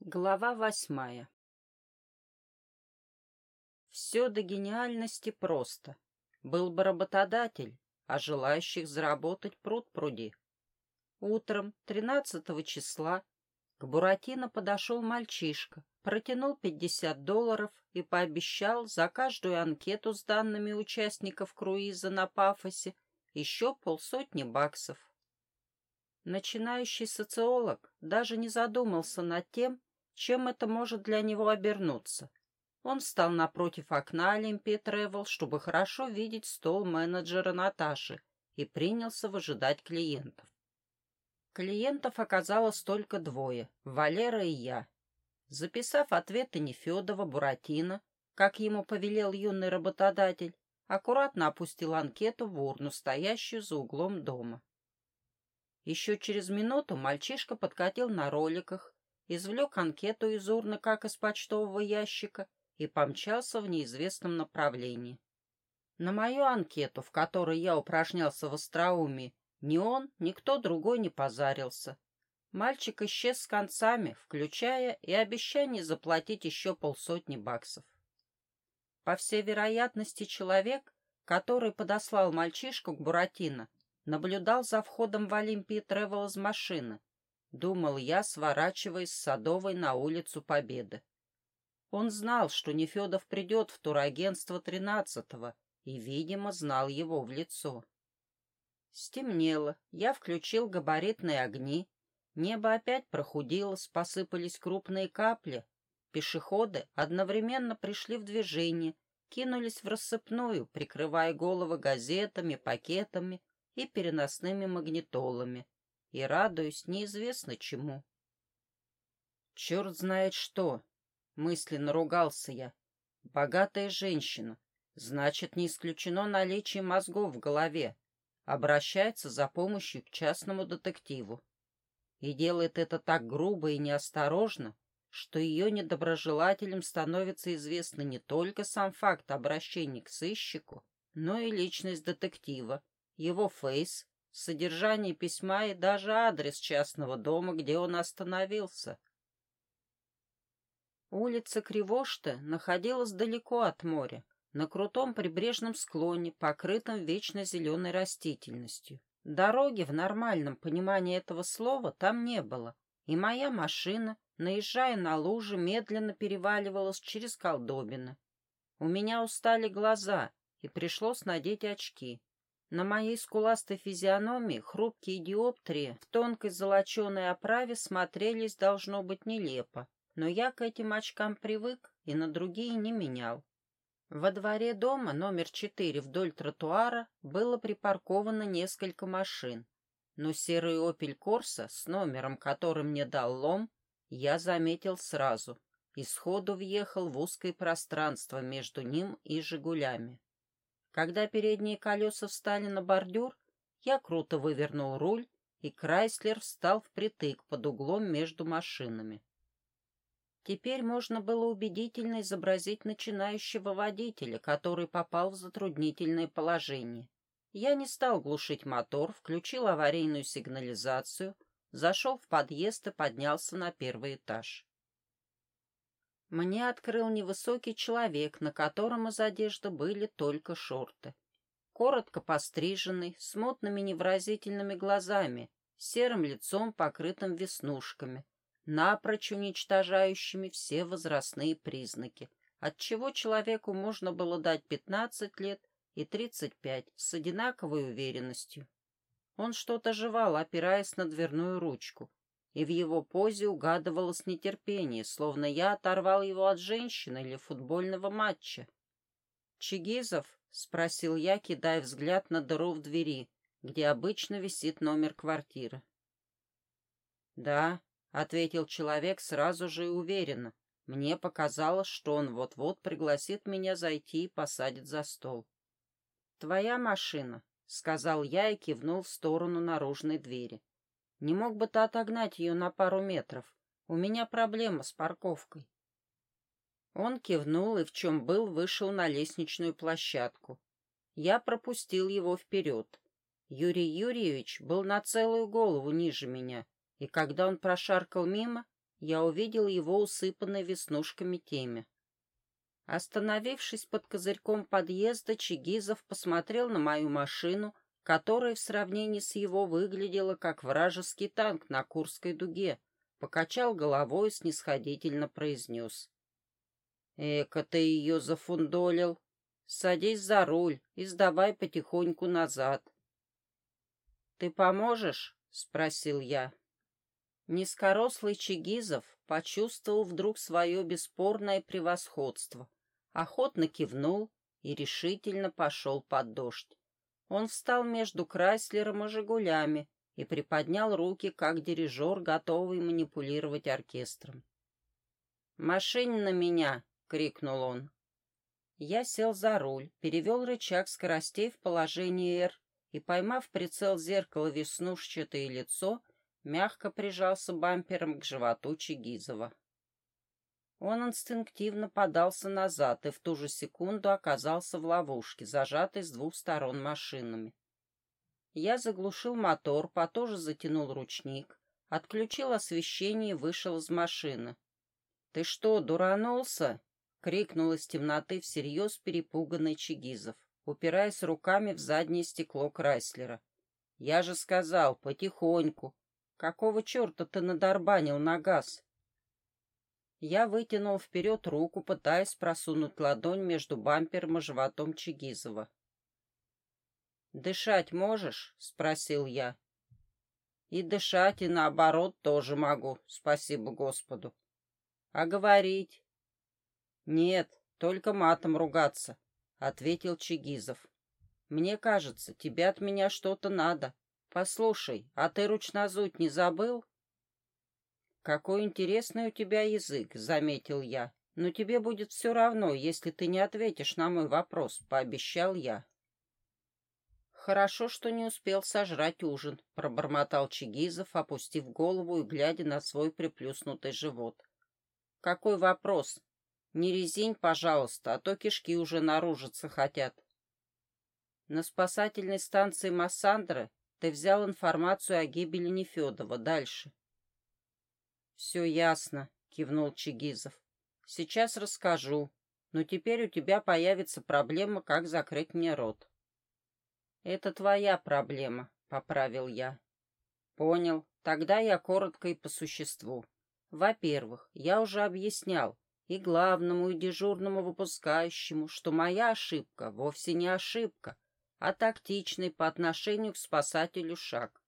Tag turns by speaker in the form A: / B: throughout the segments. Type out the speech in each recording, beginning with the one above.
A: Глава восьмая Все до гениальности просто. Был бы работодатель, а желающих заработать пруд пруди. Утром 13 числа к Буратино подошел мальчишка, протянул 50 долларов и пообещал за каждую анкету с данными участников круиза на Пафосе еще полсотни баксов. Начинающий социолог даже не задумался над тем, чем это может для него обернуться. Он встал напротив окна Олимпии Тревел, чтобы хорошо видеть стол менеджера Наташи, и принялся выжидать клиентов. Клиентов оказалось только двое — Валера и я. Записав ответы Нефедова, Буратино, как ему повелел юный работодатель, аккуратно опустил анкету в урну, стоящую за углом дома. Еще через минуту мальчишка подкатил на роликах, извлек анкету из урны, как из почтового ящика, и помчался в неизвестном направлении. На мою анкету, в которой я упражнялся в остроумии, ни он, ни кто другой не позарился. Мальчик исчез с концами, включая и обещание заплатить еще полсотни баксов. По всей вероятности, человек, который подослал мальчишку к Буратино, наблюдал за входом в Олимпии Тревел из машины, Думал я, сворачиваясь с Садовой на улицу Победы. Он знал, что Нефедов придет в турагентство тринадцатого, и, видимо, знал его в лицо. Стемнело, я включил габаритные огни, небо опять прохудилось, посыпались крупные капли. Пешеходы одновременно пришли в движение, кинулись в рассыпную, прикрывая головы газетами, пакетами и переносными магнитолами и радуюсь неизвестно чему. Черт знает что, мысленно ругался я. Богатая женщина, значит, не исключено наличие мозгов в голове, обращается за помощью к частному детективу. И делает это так грубо и неосторожно, что ее недоброжелателям становится известно не только сам факт обращения к сыщику, но и личность детектива, его фейс содержание письма и даже адрес частного дома, где он остановился. Улица Кривошта находилась далеко от моря, на крутом прибрежном склоне, покрытом вечно зеленой растительностью. Дороги в нормальном понимании этого слова там не было, и моя машина, наезжая на лужи, медленно переваливалась через колдобины. У меня устали глаза, и пришлось надеть очки. На моей скуластой физиономии хрупкие диоптрии в тонкой золоченой оправе смотрелись, должно быть, нелепо, но я к этим очкам привык и на другие не менял. Во дворе дома номер четыре вдоль тротуара было припарковано несколько машин, но серый «Опель Корса» с номером, который мне дал лом, я заметил сразу и сходу въехал в узкое пространство между ним и «Жигулями». Когда передние колеса встали на бордюр, я круто вывернул руль, и Крайслер встал впритык под углом между машинами. Теперь можно было убедительно изобразить начинающего водителя, который попал в затруднительное положение. Я не стал глушить мотор, включил аварийную сигнализацию, зашел в подъезд и поднялся на первый этаж. Мне открыл невысокий человек, на котором из одежды были только шорты. Коротко постриженный, с мутными невразительными глазами, серым лицом, покрытым веснушками, напрочь уничтожающими все возрастные признаки, отчего человеку можно было дать 15 лет и 35 с одинаковой уверенностью. Он что-то жевал, опираясь на дверную ручку, и в его позе угадывалось нетерпение, словно я оторвал его от женщины или футбольного матча. «Чигизов?» — спросил я, кидая взгляд на дыру в двери, где обычно висит номер квартиры. «Да», — ответил человек сразу же и уверенно. Мне показалось, что он вот-вот пригласит меня зайти и посадит за стол. «Твоя машина», — сказал я и кивнул в сторону наружной двери. Не мог бы ты отогнать ее на пару метров? У меня проблема с парковкой. Он кивнул и в чем был вышел на лестничную площадку. Я пропустил его вперед. Юрий Юрьевич был на целую голову ниже меня, и когда он прошаркал мимо, я увидел его усыпанной веснушками теме. Остановившись под козырьком подъезда, Чигизов посмотрел на мою машину, которая в сравнении с его выглядела как вражеский танк на Курской дуге, покачал головой и снисходительно произнес. «Эка ты ее зафундолил. Садись за руль и сдавай потихоньку назад». «Ты поможешь?» — спросил я. Низкорослый Чигизов почувствовал вдруг свое бесспорное превосходство, охотно кивнул и решительно пошел под дождь. Он встал между Крайслером и «Жигулями» и приподнял руки, как дирижер, готовый манипулировать оркестром. «Машине на меня!» — крикнул он. Я сел за руль, перевел рычаг скоростей в положение «Р» и, поймав прицел зеркала веснушчатое лицо, мягко прижался бампером к животу Чигизова. Он инстинктивно подался назад и в ту же секунду оказался в ловушке, зажатой с двух сторон машинами. Я заглушил мотор, потуже затянул ручник, отключил освещение и вышел из машины. «Ты что, дуранулся?» — крикнул из темноты всерьез перепуганный Чигизов, упираясь руками в заднее стекло Крайслера. «Я же сказал, потихоньку. Какого черта ты надорбанил на газ?» Я вытянул вперед руку, пытаясь просунуть ладонь между бампером и животом Чигизова. «Дышать можешь?» — спросил я. «И дышать, и наоборот тоже могу, спасибо Господу. А говорить?» «Нет, только матом ругаться», — ответил Чигизов. «Мне кажется, тебе от меня что-то надо. Послушай, а ты ручнозуть не забыл?» «Какой интересный у тебя язык», — заметил я. «Но тебе будет все равно, если ты не ответишь на мой вопрос», — пообещал я. «Хорошо, что не успел сожрать ужин», — пробормотал Чигизов, опустив голову и глядя на свой приплюснутый живот. «Какой вопрос? Не резинь, пожалуйста, а то кишки уже наружиться хотят». На спасательной станции Массандры ты взял информацию о гибели Нефедова. Дальше. «Все ясно», — кивнул Чигизов. «Сейчас расскажу, но теперь у тебя появится проблема, как закрыть мне рот». «Это твоя проблема», — поправил я. «Понял. Тогда я коротко и по существу. Во-первых, я уже объяснял и главному, и дежурному выпускающему, что моя ошибка вовсе не ошибка, а тактичный по отношению к спасателю шаг.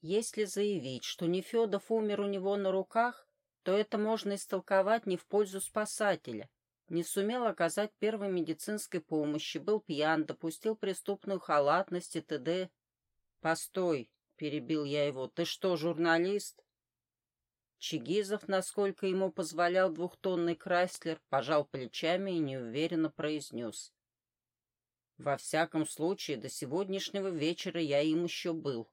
A: Если заявить, что Нефедов умер у него на руках, то это можно истолковать не в пользу спасателя. Не сумел оказать первой медицинской помощи, был пьян, допустил преступную халатность и т.д. «Постой», — перебил я его, — «ты что, журналист?» Чигизов, насколько ему позволял двухтонный Крайслер, пожал плечами и неуверенно произнес. «Во всяком случае, до сегодняшнего вечера я им еще был».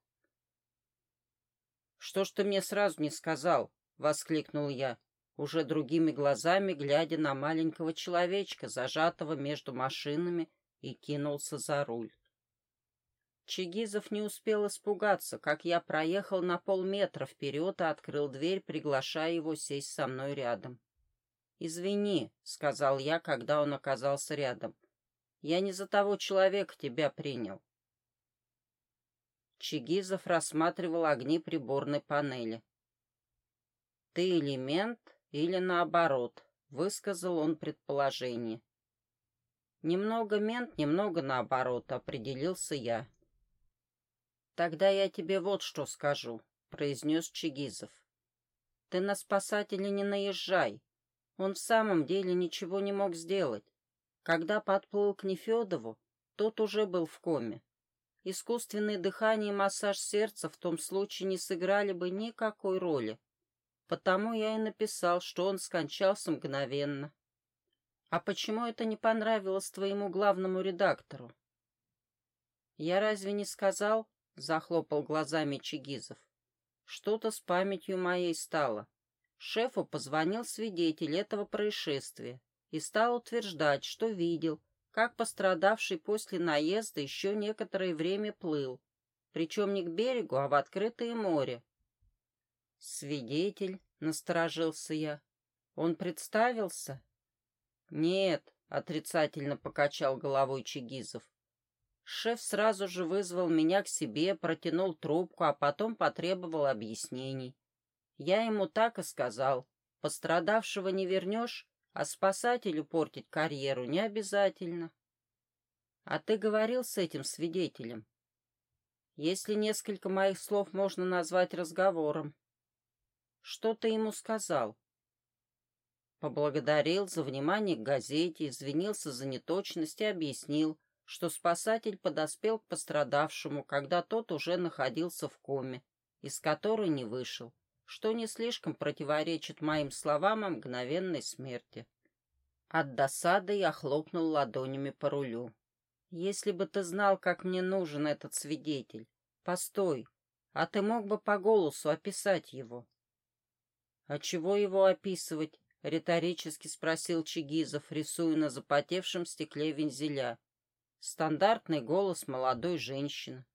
A: «Что ж ты мне сразу не сказал?» — воскликнул я, уже другими глазами глядя на маленького человечка, зажатого между машинами, и кинулся за руль. Чигизов не успел испугаться, как я проехал на полметра вперед и открыл дверь, приглашая его сесть со мной рядом. «Извини», — сказал я, когда он оказался рядом. «Я не за того человека тебя принял. Чигизов рассматривал огни приборной панели. «Ты элемент или наоборот?» — высказал он предположение. «Немного мент, немного наоборот», — определился я. «Тогда я тебе вот что скажу», — произнес Чигизов. «Ты на спасателя не наезжай. Он в самом деле ничего не мог сделать. Когда подплыл к Нефедову, тот уже был в коме. Искусственное дыхание и массаж сердца в том случае не сыграли бы никакой роли. Потому я и написал, что он скончался мгновенно. А почему это не понравилось твоему главному редактору? Я разве не сказал, — захлопал глазами Чигизов, — что-то с памятью моей стало. Шефу позвонил свидетель этого происшествия и стал утверждать, что видел, как пострадавший после наезда еще некоторое время плыл, причем не к берегу, а в открытое море. Свидетель, насторожился я. Он представился? Нет, отрицательно покачал головой Чигизов. Шеф сразу же вызвал меня к себе, протянул трубку, а потом потребовал объяснений. Я ему так и сказал. Пострадавшего не вернешь, а спасателю портить карьеру не обязательно. А ты говорил с этим свидетелем? Если несколько моих слов можно назвать разговором. Что ты ему сказал? Поблагодарил за внимание к газете, извинился за неточность и объяснил, что спасатель подоспел к пострадавшему, когда тот уже находился в коме, из которой не вышел, что не слишком противоречит моим словам о мгновенной смерти. От досады я хлопнул ладонями по рулю. Если бы ты знал, как мне нужен этот свидетель. Постой, а ты мог бы по голосу описать его. — А чего его описывать? — риторически спросил Чигизов, рисуя на запотевшем стекле вензеля. Стандартный голос молодой женщины.